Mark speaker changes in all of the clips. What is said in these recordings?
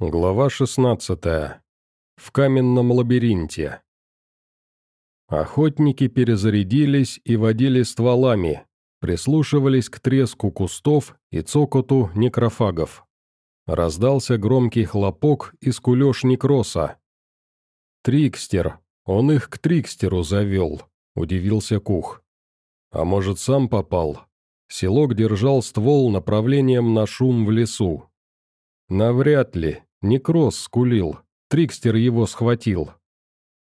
Speaker 1: Глава 16. В каменном лабиринте. Охотники перезарядились и водили стволами, прислушивались к треску кустов и цокоту некрофагов. Раздался громкий хлопок и скулеж некроса. «Трикстер! Он их к Трикстеру завел», — удивился Кух. «А может, сам попал?» Селок держал ствол направлением на шум в лесу, Навряд ли. Некроз скулил. Трикстер его схватил.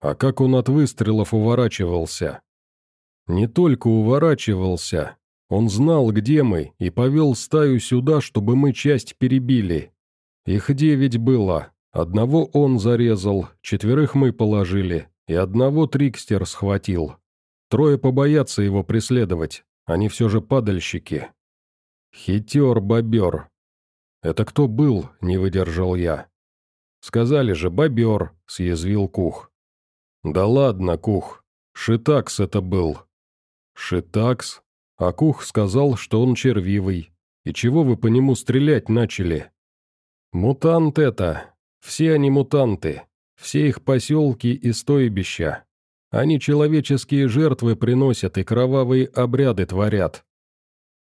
Speaker 1: А как он от выстрелов уворачивался? Не только уворачивался. Он знал, где мы, и повел стаю сюда, чтобы мы часть перебили. Их девять было. Одного он зарезал, четверых мы положили, и одного Трикстер схватил. Трое побоятся его преследовать, они все же падальщики. Хитер бобер, «Это кто был?» — не выдержал я. «Сказали же, бобер», — съязвил Кух. «Да ладно, Кух, Шитакс это был». «Шитакс?» А Кух сказал, что он червивый. И чего вы по нему стрелять начали? «Мутант это. Все они мутанты. Все их поселки и стойбища. Они человеческие жертвы приносят и кровавые обряды творят».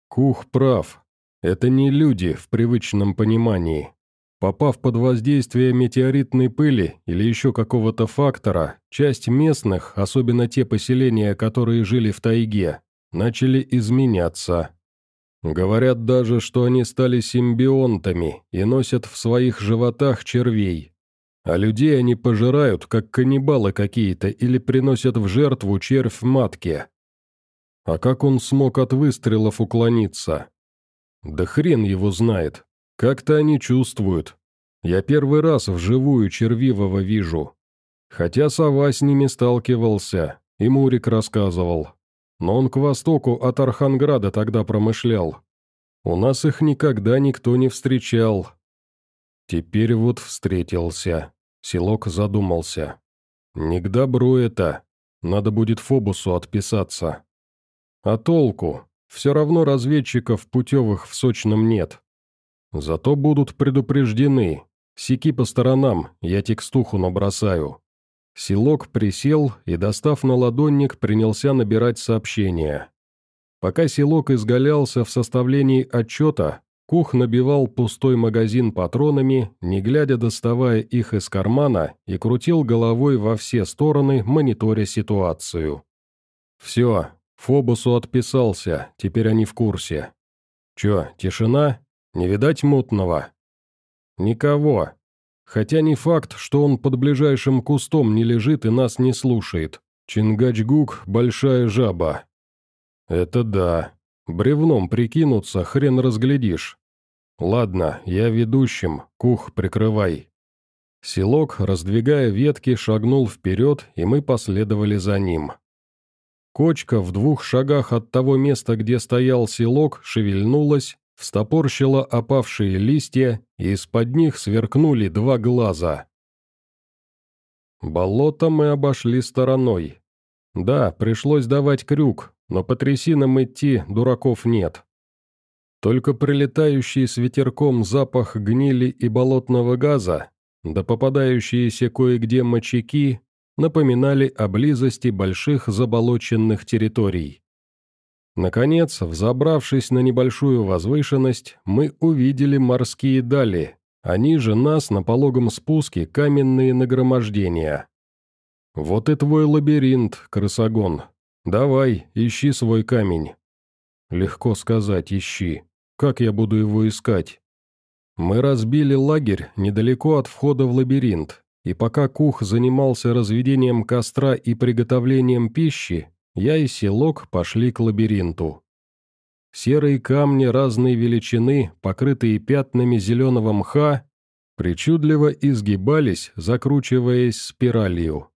Speaker 1: Кух прав, это не люди в привычном понимании. Попав под воздействие метеоритной пыли или еще какого-то фактора, часть местных, особенно те поселения, которые жили в тайге, начали изменяться. Говорят даже, что они стали симбионтами и носят в своих животах червей. А людей они пожирают, как каннибалы какие-то, или приносят в жертву червь в матке. А как он смог от выстрелов уклониться? Да хрен его знает. Как-то они чувствуют. Я первый раз вживую червивого вижу. Хотя сова с ними сталкивался, и Мурик рассказывал. Но он к востоку от Арханграда тогда промышлял. У нас их никогда никто не встречал. Теперь вот встретился. Селок задумался. Не к добру это. Надо будет Фобусу отписаться. А толку? Все равно разведчиков путевых в Сочном нет. Зато будут предупреждены. Сики по сторонам, я текстуху набросаю. Селок присел и, достав на ладонник, принялся набирать сообщения. Пока селок изгалялся в составлении отчета, Кух набивал пустой магазин патронами, не глядя доставая их из кармана, и крутил головой во все стороны, мониторя ситуацию. «Все, Фобусу отписался, теперь они в курсе. Чё, тишина? Не видать мутного? Никого. Хотя не факт, что он под ближайшим кустом не лежит и нас не слушает. Чингачгук – большая жаба. Это да. Бревном прикинуться хрен разглядишь. Ладно, я ведущим, кух прикрывай. Селок, раздвигая ветки, шагнул вперед, и мы последовали за ним. Кочка в двух шагах от того места, где стоял селок, шевельнулась, встопорщила опавшие листья, и из-под них сверкнули два глаза. Болото мы обошли стороной. Да, пришлось давать крюк, но по трясинам идти дураков нет. Только прилетающий с ветерком запах гнили и болотного газа, да попадающиеся кое-где мочаки напоминали о близости больших заболоченных территорий. Наконец, взобравшись на небольшую возвышенность, мы увидели морские дали, а ниже нас на пологом спуске каменные нагромождения. «Вот и твой лабиринт, крысогон. Давай, ищи свой камень». «Легко сказать, ищи. Как я буду его искать?» Мы разбили лагерь недалеко от входа в лабиринт, и пока Кух занимался разведением костра и приготовлением пищи, я и Селок пошли к лабиринту. Серые камни разной величины, покрытые пятнами зеленого мха, причудливо изгибались, закручиваясь спиралью.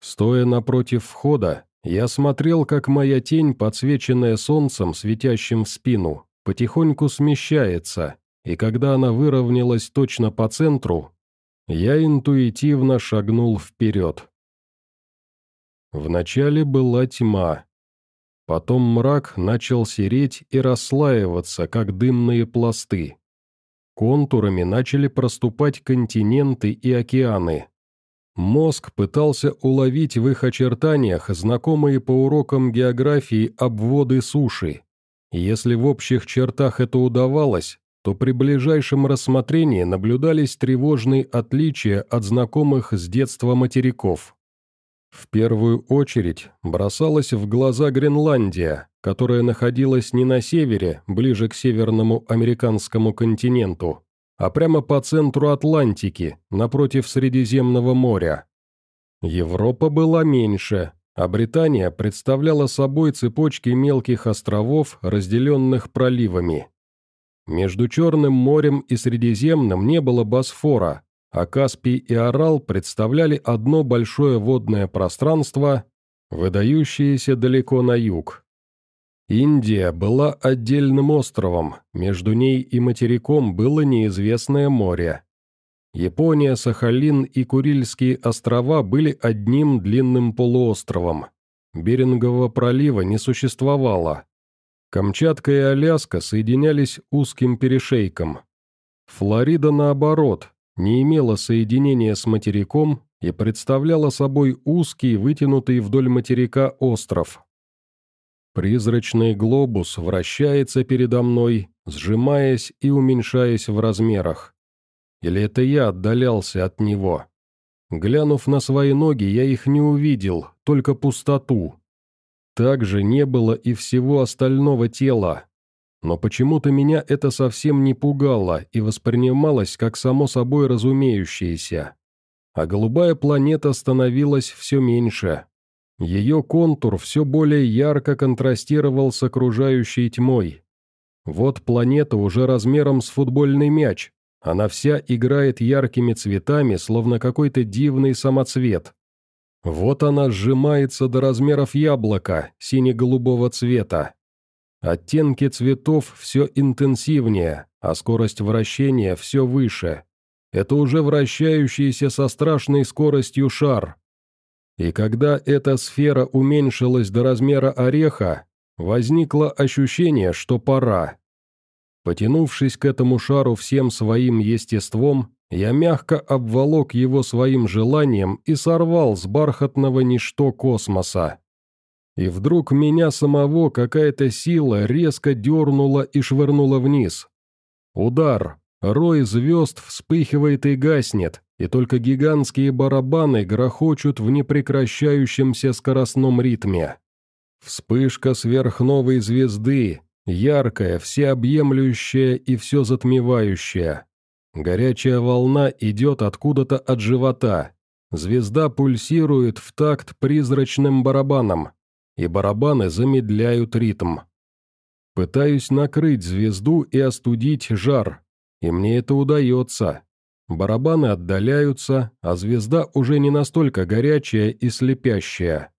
Speaker 1: Стоя напротив входа, я смотрел, как моя тень, подсвеченная солнцем, светящим в спину, потихоньку смещается, и когда она выровнялась точно по центру, я интуитивно шагнул вперед. Вначале была тьма. Потом мрак начал сереть и расслаиваться, как дымные пласты. контурами начали проступать континенты и океаны. Мозг пытался уловить в их очертаниях знакомые по урокам географии обводы суши. Если в общих чертах это удавалось, то при ближайшем рассмотрении наблюдались тревожные отличия от знакомых с детства материков. В первую очередь бросалась в глаза Гренландия, которая находилась не на севере, ближе к северному американскому континенту, а прямо по центру Атлантики, напротив Средиземного моря. Европа была меньше, а Британия представляла собой цепочки мелких островов, разделенных проливами. Между Черным морем и Средиземным не было Босфора, а Каспий и Орал представляли одно большое водное пространство, выдающееся далеко на юг. Индия была отдельным островом, между ней и материком было неизвестное море. Япония, Сахалин и Курильские острова были одним длинным полуостровом. Берингового пролива не существовало. Камчатка и Аляска соединялись узким перешейком. Флорида, наоборот, не имела соединения с материком и представляла собой узкий, вытянутый вдоль материка остров. Призрачный глобус вращается передо мной, сжимаясь и уменьшаясь в размерах. Или это я отдалялся от него? Глянув на свои ноги, я их не увидел, только пустоту. Также не было и всего остального тела. Но почему-то меня это совсем не пугало и воспринималось как само собой разумеющееся. А голубая планета становилась все меньше. Ее контур все более ярко контрастировал с окружающей тьмой. Вот планета уже размером с футбольный мяч. Она вся играет яркими цветами, словно какой-то дивный самоцвет. Вот она сжимается до размеров яблока, сине-голубого цвета. Оттенки цветов все интенсивнее, а скорость вращения все выше. Это уже вращающийся со страшной скоростью шар. И когда эта сфера уменьшилась до размера ореха, возникло ощущение, что пора. Потянувшись к этому шару всем своим естеством, я мягко обволок его своим желанием и сорвал с бархатного ничто космоса. И вдруг меня самого какая-то сила резко дернула и швырнула вниз. Удар, рой звезд вспыхивает и гаснет, и только гигантские барабаны грохочут в непрекращающемся скоростном ритме. Вспышка сверхновой звезды, яркая, всеобъемлющая и все затмевающая. Горячая волна идет откуда-то от живота. Звезда пульсирует в такт призрачным барабаном, и барабаны замедляют ритм. Пытаюсь накрыть звезду и остудить жар, и мне это удается. Барабаны отдаляются, а звезда уже не настолько горячая и слепящая.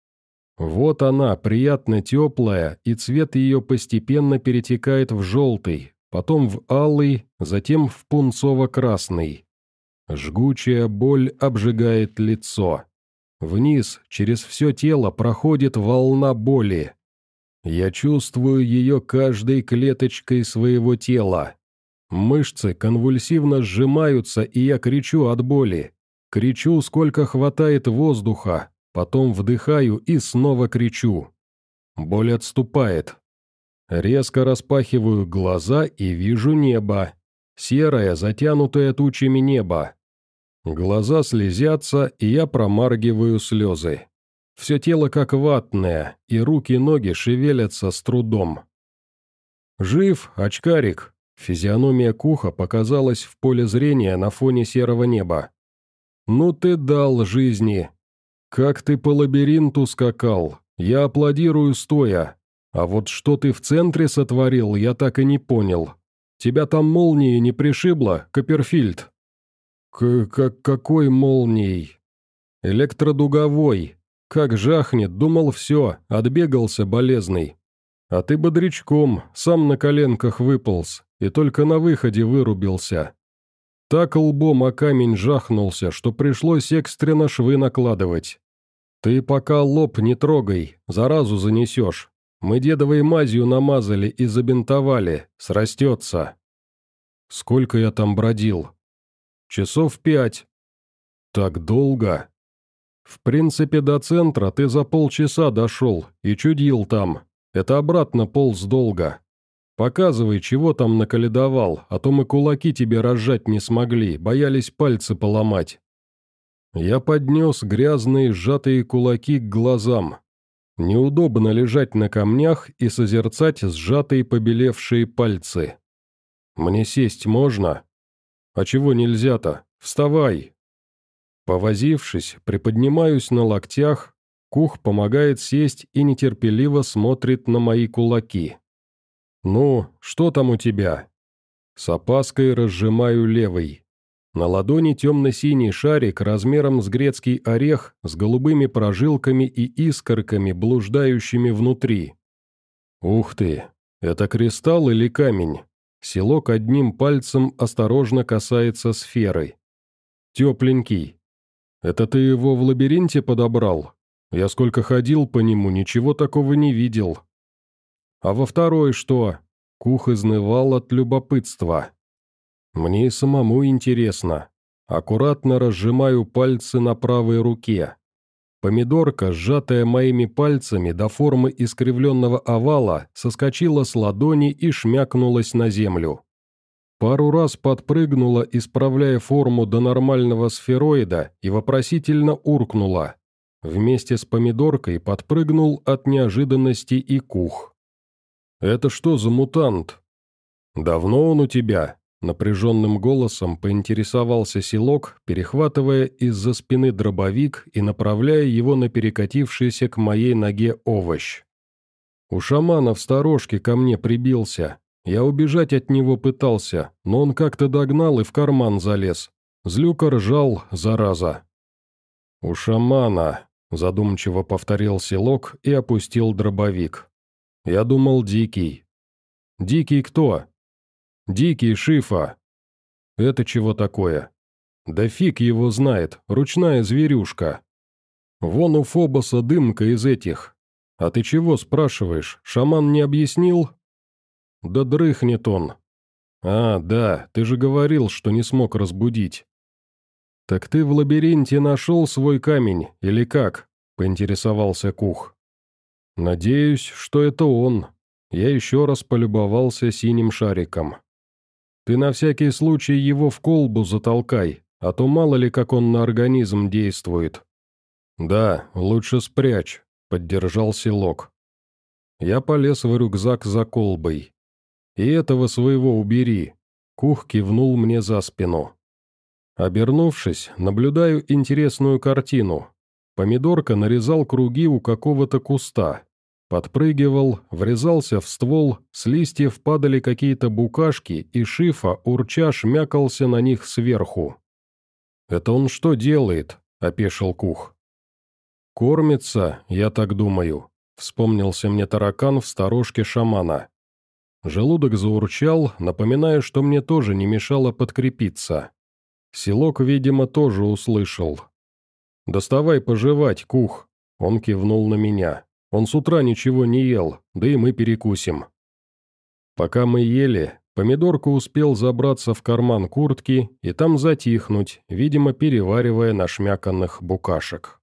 Speaker 1: Вот она, приятно теплая, и цвет ее постепенно перетекает в желтый, потом в алый, затем в пунцово-красный. Жгучая боль обжигает лицо. Вниз, через все тело, проходит волна боли. Я чувствую ее каждой клеточкой своего тела. Мышцы конвульсивно сжимаются, и я кричу от боли. Кричу, сколько хватает воздуха, потом вдыхаю и снова кричу. Боль отступает. Резко распахиваю глаза и вижу небо. Серое, затянутое тучами небо. Глаза слезятся, и я промаргиваю слезы. Все тело как ватное, и руки-ноги шевелятся с трудом. «Жив, очкарик!» Физиономия Куха показалась в поле зрения на фоне серого неба. «Ну ты дал жизни! Как ты по лабиринту скакал! Я аплодирую стоя! А вот что ты в центре сотворил, я так и не понял. Тебя там молнией не пришибло, Копперфильд?» К как «Какой молнией?» «Электродуговой. Как жахнет, думал все, отбегался болезный. А ты бодрячком, сам на коленках выполз, и только на выходе вырубился. Так лбом о камень жахнулся, что пришлось экстренно швы накладывать. Ты пока лоб не трогай, заразу занесешь. Мы дедовой мазью намазали и забинтовали, срастется. Сколько я там бродил? Часов пять. Так долго. В принципе, до центра ты за полчаса дошел и чудил там. Это обратно полз долго. Показывай, чего там наколедовал, а то мы кулаки тебе разжать не смогли, боялись пальцы поломать. Я поднес грязные сжатые кулаки к глазам. Неудобно лежать на камнях и созерцать сжатые побелевшие пальцы. «Мне сесть можно?» «А чего нельзя-то? Вставай!» Повозившись, приподнимаюсь на локтях, Кух помогает сесть и нетерпеливо смотрит на мои кулаки. «Ну, что там у тебя?» С опаской разжимаю левый. На ладони темно-синий шарик размером с грецкий орех с голубыми прожилками и искорками, блуждающими внутри. Ух ты, это кристалл или камень? Селок одним пальцем осторожно касается сферы. Тепленький. Это ты его в лабиринте подобрал? Я сколько ходил по нему, ничего такого не видел. А во второй что? Кух изнывал от любопытства. Мне и самому интересно. Аккуратно разжимаю пальцы на правой руке. Помидорка, сжатая моими пальцами до формы искривленного овала, соскочила с ладони и шмякнулась на землю. Пару раз подпрыгнула, исправляя форму до нормального сфероида, и вопросительно уркнула. Вместе с помидоркой подпрыгнул от неожиданности и кух. «Это что за мутант?» «Давно он у тебя?» Напряженным голосом поинтересовался селок, перехватывая из-за спины дробовик и направляя его на перекатившийся к моей ноге овощ. У шамана в сторожке ко мне прибился. Я убежать от него пытался, но он как-то догнал и в карман залез. Злюка ржал, зараза. «У шамана», — задумчиво повторил селок и опустил дробовик. «Я думал, дикий». «Дикий кто?» «Дикий Шифа!» «Это чего такое?» «Да фиг его знает, ручная зверюшка!» «Вон у Фобоса дымка из этих!» «А ты чего спрашиваешь, шаман не объяснил?» «Да дрыхнет он!» «А, да, ты же говорил, что не смог разбудить!» «Так ты в лабиринте нашел свой камень, или как?» — поинтересовался Кух. «Надеюсь, что это он». Я еще раз полюбовался синим шариком. Ты на всякий случай его в колбу затолкай, а то мало ли как он на организм действует». «Да, лучше спрячь», — поддержал селок. Я полез в рюкзак за колбой. «И этого своего убери», — Кух кивнул мне за спину. Обернувшись, наблюдаю интересную картину. Помидорка нарезал круги у какого-то куста, Подпрыгивал, врезался в ствол, с листьев падали какие-то букашки, и Шифа, урча, шмякался на них сверху. «Это он что делает?» – опешил Кух. «Кормится, я так думаю», – вспомнился мне таракан в сторожке шамана. Желудок заурчал, напоминая, что мне тоже не мешало подкрепиться. Селок, видимо, тоже услышал. «Доставай пожевать, Кух», – он кивнул на меня. Он с утра ничего не ел, да и мы перекусим». Пока мы ели, помидорка успел забраться в карман куртки и там затихнуть, видимо, переваривая нашмяканных букашек.